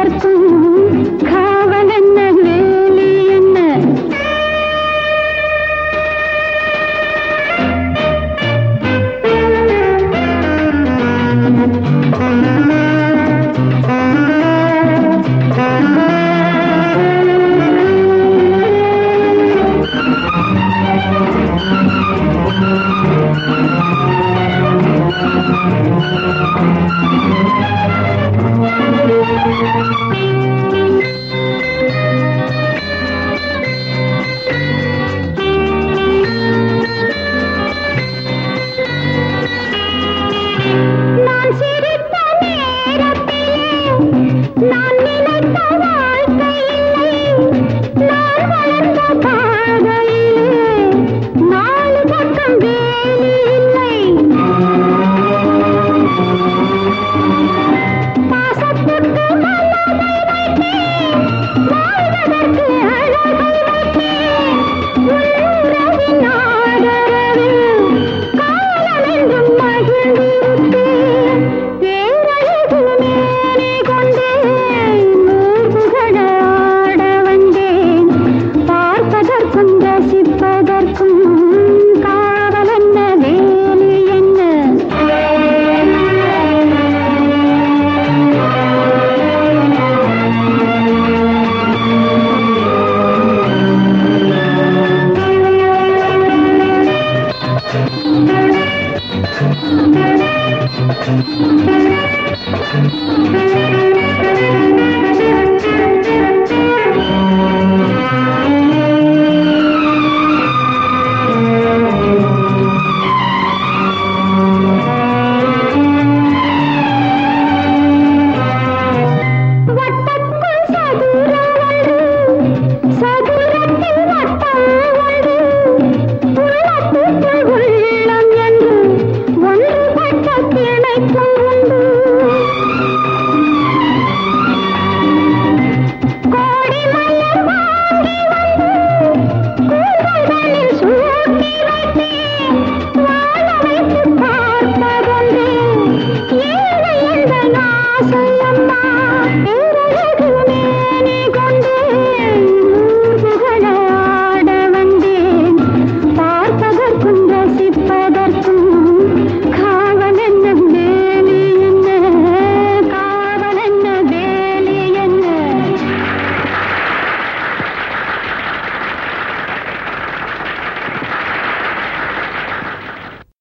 பார்க்கும் Thank you.